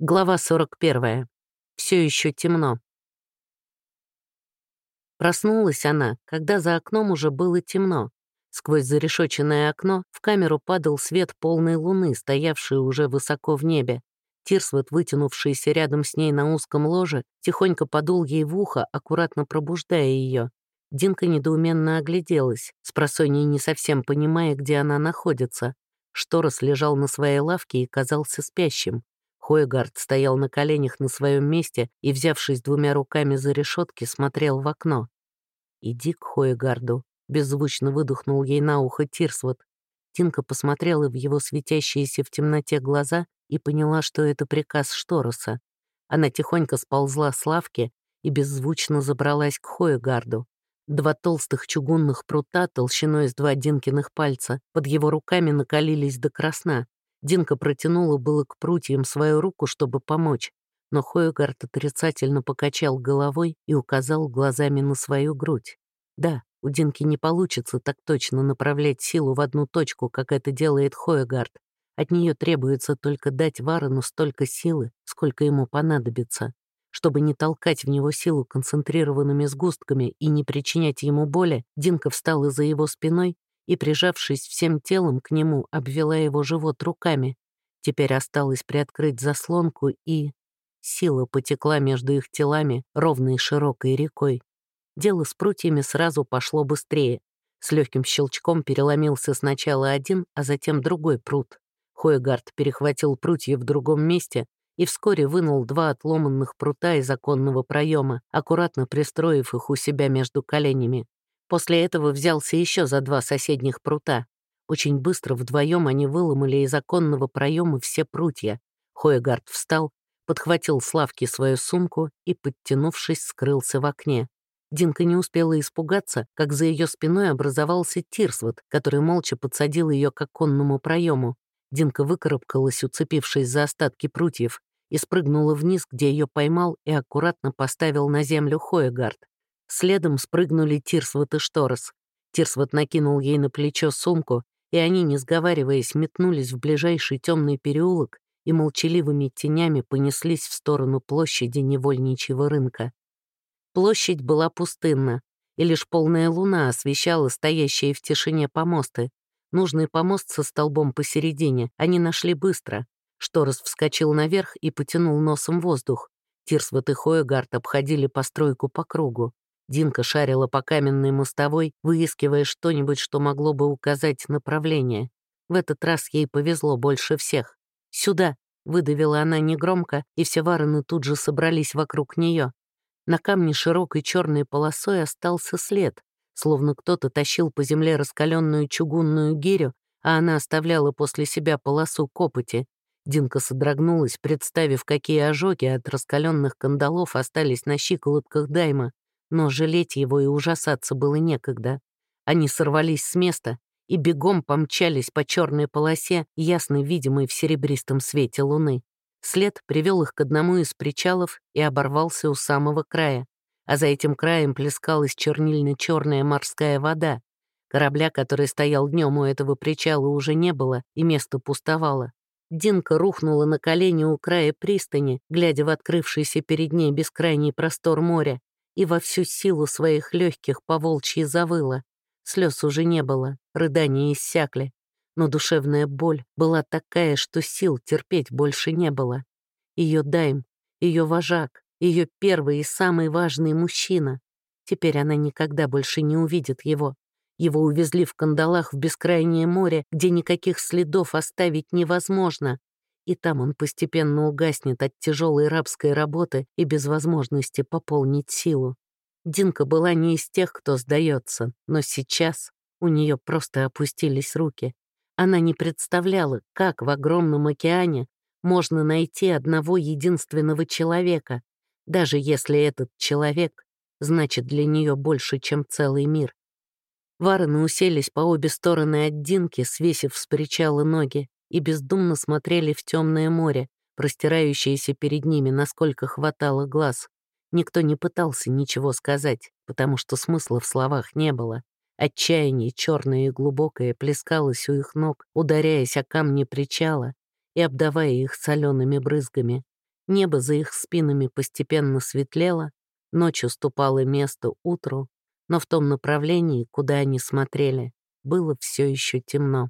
Глава 41. Все еще темно. Проснулась она, когда за окном уже было темно. Сквозь зарешоченное окно в камеру падал свет полной луны, стоявшей уже высоко в небе. Тирсвот, вытянувшийся рядом с ней на узком ложе, тихонько подул ей в ухо, аккуратно пробуждая ее. Динка недоуменно огляделась, с просонья не совсем понимая, где она находится. Шторос лежал на своей лавке и казался спящим. Хойгард стоял на коленях на своем месте и, взявшись двумя руками за решетки, смотрел в окно. «Иди к Хойгарду», — беззвучно выдохнул ей на ухо Тирсвот. Тинка посмотрела в его светящиеся в темноте глаза и поняла, что это приказ Штороса. Она тихонько сползла с лавки и беззвучно забралась к Хойгарду. Два толстых чугунных прута толщиной с два Динкиных пальца под его руками накалились до красна. Динка протянула было к прутьям свою руку, чтобы помочь, но Хойгард отрицательно покачал головой и указал глазами на свою грудь. Да, у Динки не получится так точно направлять силу в одну точку, как это делает Хойгард. От нее требуется только дать Варену столько силы, сколько ему понадобится. Чтобы не толкать в него силу концентрированными сгустками и не причинять ему боли, Динка встала за его спиной и, прижавшись всем телом к нему, обвела его живот руками. Теперь осталось приоткрыть заслонку, и... Сила потекла между их телами ровной широкой рекой. Дело с прутьями сразу пошло быстрее. С легким щелчком переломился сначала один, а затем другой прут. Хойгард перехватил прутья в другом месте и вскоре вынул два отломанных прута из оконного проема, аккуратно пристроив их у себя между коленями. После этого взялся еще за два соседних прута. Очень быстро вдвоем они выломали из оконного проема все прутья. Хоегард встал, подхватил с лавки свою сумку и, подтянувшись, скрылся в окне. Динка не успела испугаться, как за ее спиной образовался Тирсвот, который молча подсадил ее к оконному проему. Динка выкарабкалась, уцепившись за остатки прутьев, и спрыгнула вниз, где ее поймал и аккуратно поставил на землю Хоегард. Следом спрыгнули Тирсвот и Шторос. Тирсвот накинул ей на плечо сумку, и они, не сговариваясь, метнулись в ближайший темный переулок и молчаливыми тенями понеслись в сторону площади невольничьего рынка. Площадь была пустынна, и лишь полная луна освещала стоящие в тишине помосты. Нужный помост со столбом посередине они нашли быстро. Шторос вскочил наверх и потянул носом воздух. Тирсвот и Хоегард обходили постройку по кругу. Динка шарила по каменной мостовой, выискивая что-нибудь, что могло бы указать направление. В этот раз ей повезло больше всех. «Сюда!» — выдавила она негромко, и все вороны тут же собрались вокруг нее. На камне широкой черной полосой остался след, словно кто-то тащил по земле раскаленную чугунную гирю, а она оставляла после себя полосу копоти. Динка содрогнулась, представив, какие ожоги от раскаленных кандалов остались на щиколотках Дайма но жалеть его и ужасаться было некогда. Они сорвались с места и бегом помчались по черной полосе, ясно видимой в серебристом свете луны. След привел их к одному из причалов и оборвался у самого края, а за этим краем плескалась чернильно-черная морская вода. Корабля, который стоял днем у этого причала, уже не было, и место пустовало. Динка рухнула на колени у края пристани, глядя в открывшийся перед ней бескрайний простор моря, и во всю силу своих легких поволчьи завыла. Слез уже не было, рыдания иссякли, но душевная боль была такая, что сил терпеть больше не было. Ее дайм, ее вожак, ее первый и самый важный мужчина. Теперь она никогда больше не увидит его. Его увезли в кандалах в бескрайнее море, где никаких следов оставить невозможно, и там он постепенно угаснет от тяжелой рабской работы и без возможности пополнить силу. Динка была не из тех, кто сдается, но сейчас у нее просто опустились руки. Она не представляла, как в огромном океане можно найти одного единственного человека, даже если этот человек значит для нее больше, чем целый мир. Варены уселись по обе стороны от Динки, свесив с причала ноги, и бездумно смотрели в темное море, простирающееся перед ними, насколько хватало глаз. Никто не пытался ничего сказать, потому что смысла в словах не было. Отчаяние, черное и глубокое, плескалось у их ног, ударяясь о камни причала и обдавая их солеными брызгами. Небо за их спинами постепенно светлело, ночь уступала место утру, но в том направлении, куда они смотрели, было все еще темно.